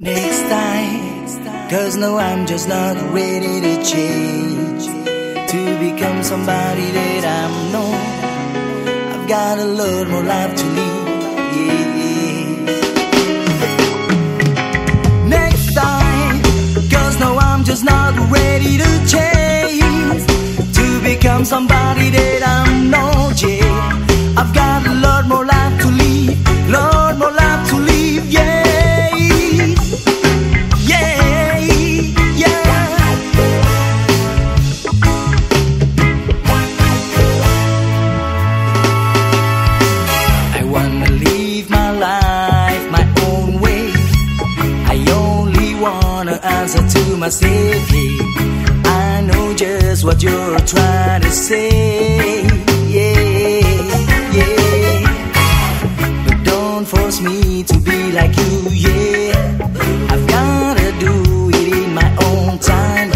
Next time, cause no, I'm just not ready to change to become somebody that I'm known. I've got a lot more life to live. Next time, cause no, I'm just not ready to change to become somebody that answer to myself. Yeah. I know just what you're trying to say. Yeah, yeah. But don't force me to be like you. Yeah, I've gotta do it in my own time.